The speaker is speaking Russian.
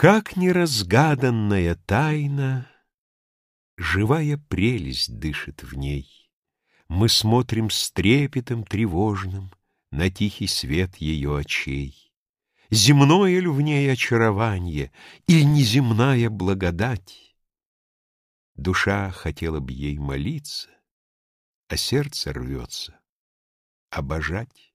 Как неразгаданная тайна, Живая прелесть дышит в ней. Мы смотрим с трепетом тревожным На тихий свет ее очей. Земное ли в ней очарование Или неземная благодать? Душа хотела б ей молиться, А сердце рвется обожать.